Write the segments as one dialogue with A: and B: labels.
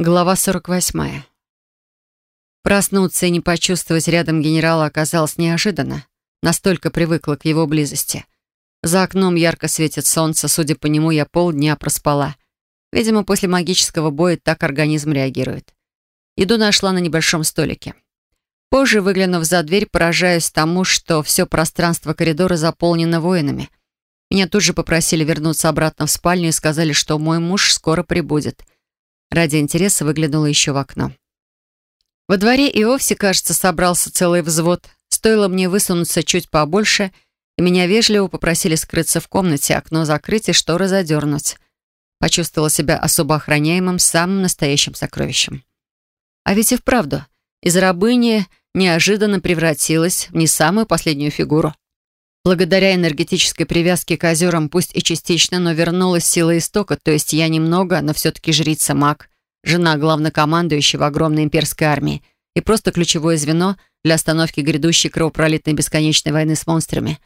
A: Глава 48. Проснуться и не почувствовать рядом генерала оказалось неожиданно. Настолько привыкла к его близости. За окном ярко светит солнце, судя по нему, я полдня проспала. Видимо, после магического боя так организм реагирует. Еду нашла на небольшом столике. Позже, выглянув за дверь, поражаюсь тому, что все пространство коридора заполнено воинами. Меня тут же попросили вернуться обратно в спальню и сказали, что мой муж скоро прибудет — Ради интереса выглянула еще в окно. Во дворе и вовсе, кажется, собрался целый взвод. Стоило мне высунуться чуть побольше, и меня вежливо попросили скрыться в комнате, окно закрыть и шторы задернуть. Почувствовала себя особо охраняемым, самым настоящим сокровищем. А ведь и вправду, из рабыни неожиданно превратилась в не самую последнюю фигуру. Благодаря энергетической привязке к озерам, пусть и частично, но вернулась сила истока, то есть я немного, но все-таки жрица-маг, жена главнокомандующего огромной имперской армии и просто ключевое звено для остановки грядущей кровопролитной бесконечной войны с монстрами.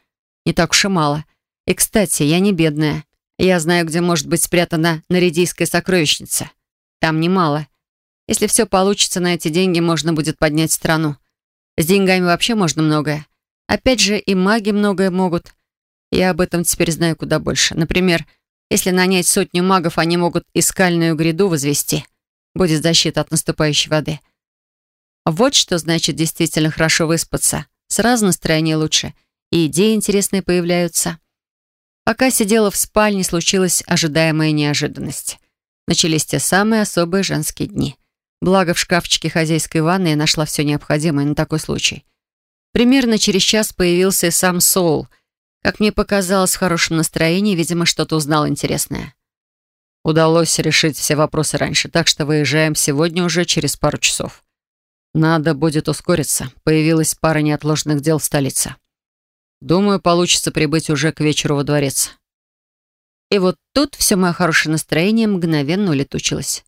A: Не так уж и мало. И, кстати, я не бедная. Я знаю, где может быть спрятана наридийская сокровищница. Там немало. Если все получится, на эти деньги можно будет поднять страну. С деньгами вообще можно многое. Опять же, и маги многое могут. Я об этом теперь знаю куда больше. Например, если нанять сотню магов, они могут и скальную гряду возвести. Будет защита от наступающей воды. Вот что значит действительно хорошо выспаться. Сразу настроение лучше. И идеи интересные появляются. Пока сидела в спальне, случилась ожидаемая неожиданность. Начались те самые особые женские дни. Благо, в шкафчике хозяйской ванны я нашла все необходимое на такой случай. Примерно через час появился и сам Соул. Как мне показалось, в хорошем настроении, видимо, что-то узнал интересное. Удалось решить все вопросы раньше, так что выезжаем сегодня уже через пару часов. Надо будет ускориться. Появилась пара неотложных дел в столице. Думаю, получится прибыть уже к вечеру во дворец. И вот тут все мое хорошее настроение мгновенно улетучилось.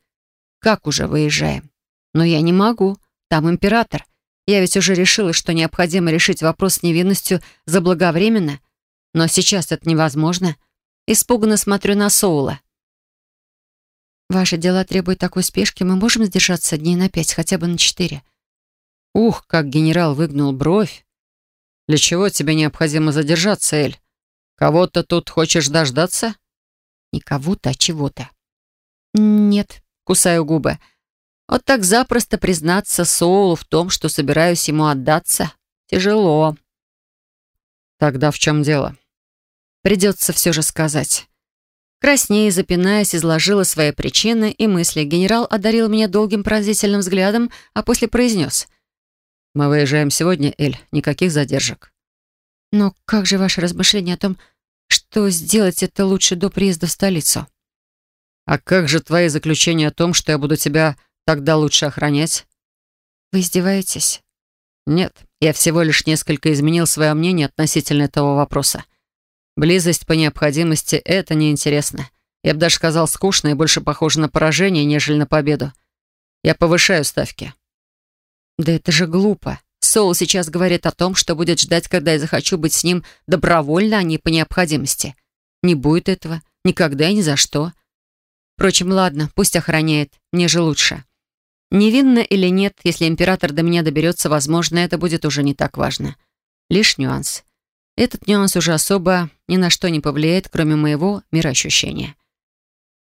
A: Как уже выезжаем? Но я не могу. Там император. Я ведь уже решила, что необходимо решить вопрос с невинностью заблаговременно, но сейчас это невозможно. Испуганно смотрю на Соула. «Ваши дела требуют такой спешки, мы можем сдержаться дней на пять, хотя бы на четыре». Ух, как генерал выгнул бровь. «Для чего тебе необходимо задержаться, Эль? Кого-то тут хочешь дождаться?» «Не кого-то, а чего-то». «Нет», — кусаю губы, — вот так запросто признаться Соулу в том, что собираюсь ему отдаться, тяжело. Тогда в чем дело? Придется все же сказать. Краснее, запинаясь, изложила свои причины и мысли. Генерал одарил меня долгим пронзительным взглядом, а после произнес. «Мы выезжаем сегодня, Эль. Никаких задержек». «Но как же ваше размышление о том, что сделать это лучше до приезда в столицу?» «А как же твои заключения о том, что я буду тебя Тогда лучше охранять. Вы издеваетесь? Нет, я всего лишь несколько изменил свое мнение относительно этого вопроса. Близость по необходимости — это неинтересно. Я бы даже сказал скучно и больше похоже на поражение, нежели на победу. Я повышаю ставки. Да это же глупо. Соул сейчас говорит о том, что будет ждать, когда я захочу быть с ним добровольно, а не по необходимости. Не будет этого. Никогда и ни за что. Впрочем, ладно, пусть охраняет. Мне же лучше. Невинно или нет, если император до меня доберется, возможно, это будет уже не так важно. Лишь нюанс. Этот нюанс уже особо ни на что не повлияет, кроме моего мироощущения.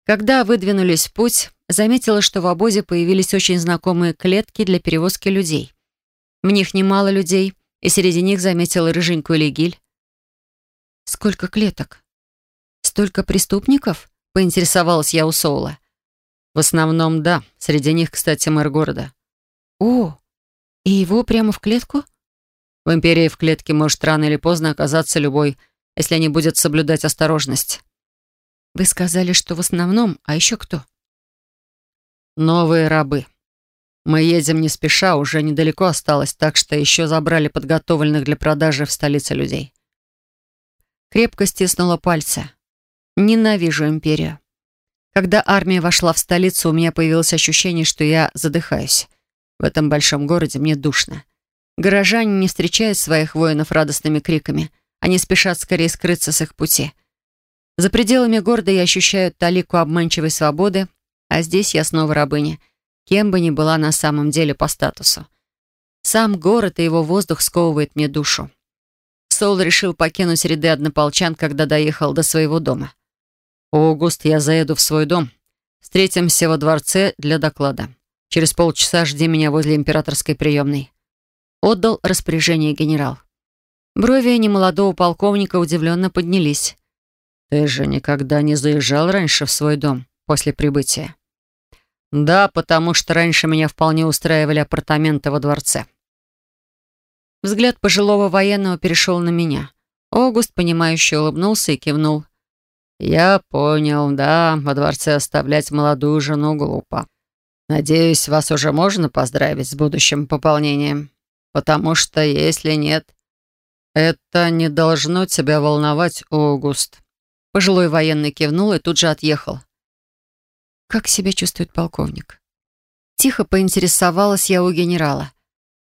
A: Когда выдвинулись в путь, заметила, что в обозе появились очень знакомые клетки для перевозки людей. В них немало людей, и среди них заметила рыженькую Легиль. «Сколько клеток? Столько преступников?» — поинтересовалась я у Соула. В основном, да. Среди них, кстати, мэр города. О, и его прямо в клетку? В империи в клетке может рано или поздно оказаться любой, если не будет соблюдать осторожность. Вы сказали, что в основном, а еще кто? Новые рабы. Мы едем не спеша, уже недалеко осталось, так что еще забрали подготовленных для продажи в столице людей. Крепко стиснула пальцы. Ненавижу империю. Когда армия вошла в столицу, у меня появилось ощущение, что я задыхаюсь. В этом большом городе мне душно. Горожане не встречают своих воинов радостными криками. Они спешат скорее скрыться с их пути. За пределами города я ощущаю талику обманчивой свободы, а здесь я снова рабыня. кем бы ни была на самом деле по статусу. Сам город и его воздух сковывает мне душу. Сол решил покинуть ряды однополчан, когда доехал до своего дома. «Огуст, я заеду в свой дом. Встретимся во дворце для доклада. Через полчаса жди меня возле императорской приемной». Отдал распоряжение генерал. Брови немолодого полковника удивленно поднялись. «Ты же никогда не заезжал раньше в свой дом после прибытия?» «Да, потому что раньше меня вполне устраивали апартаменты во дворце». Взгляд пожилого военного перешел на меня. Огуст, понимающе улыбнулся и кивнул. «Я понял, да, во дворце оставлять молодую жену глупо. Надеюсь, вас уже можно поздравить с будущим пополнением, потому что, если нет, это не должно тебя волновать, Огуст». Пожилой военный кивнул и тут же отъехал. «Как себя чувствует полковник?» Тихо поинтересовалась я у генерала.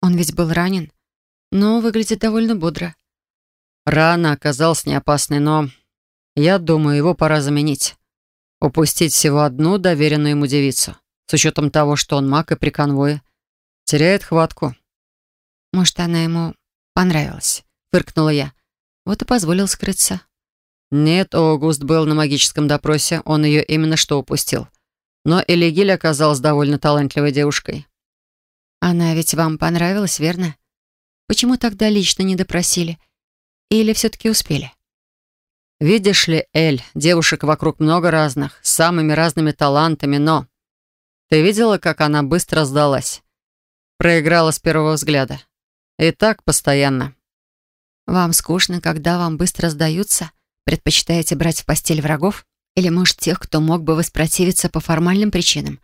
A: Он ведь был ранен, но выглядит довольно бодро. Рана оказалась не опасной, но я думаю, его пора заменить. Упустить всего одну доверенную ему девицу, с учетом того, что он маг и при конвое. Теряет хватку. Может, она ему понравилась, фыркнула я. Вот и позволил скрыться. Нет, Огуст был на магическом допросе, он ее именно что упустил. Но Элигиль оказалась довольно талантливой девушкой. Она ведь вам понравилась, верно? Почему тогда лично не допросили? Или все-таки успели? Видишь ли, Эль, девушек вокруг много разных, с самыми разными талантами, но... Ты видела, как она быстро сдалась? Проиграла с первого взгляда. И так постоянно. Вам скучно, когда вам быстро сдаются? Предпочитаете брать в постель врагов? Или, может, тех, кто мог бы воспротивиться по формальным причинам?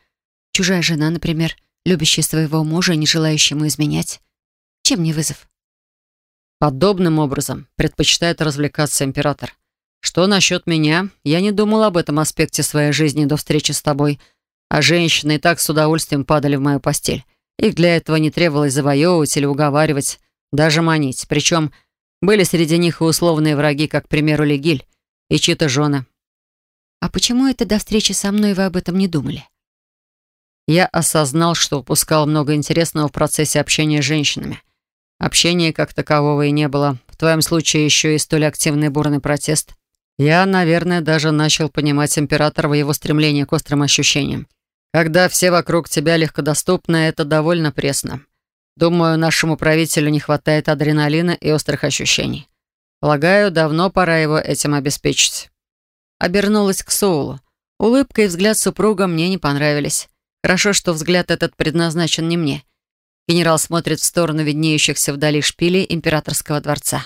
A: Чужая жена, например, любящая своего мужа и не желающая ему изменять? Чем не вызов? Подобным образом предпочитает развлекаться император. Что насчет меня? Я не думал об этом аспекте своей жизни до встречи с тобой. А женщины и так с удовольствием падали в мою постель. Их для этого не требовалось завоевывать или уговаривать, даже манить. Причем были среди них и условные враги, как, к примеру, Легиль и чьи-то жены. «А почему это до встречи со мной вы об этом не думали?» Я осознал, что упускал много интересного в процессе общения с женщинами. Общения как такового и не было. В твоем случае еще и столь активный бурный протест. Я, наверное, даже начал понимать императора в его стремлении к острым ощущениям. Когда все вокруг тебя легкодоступны, это довольно пресно. Думаю, нашему правителю не хватает адреналина и острых ощущений. Полагаю, давно пора его этим обеспечить. Обернулась к Соулу. Улыбка и взгляд супруга мне не понравились. Хорошо, что взгляд этот предназначен не мне. Генерал смотрит в сторону виднеющихся вдали шпилей императорского дворца.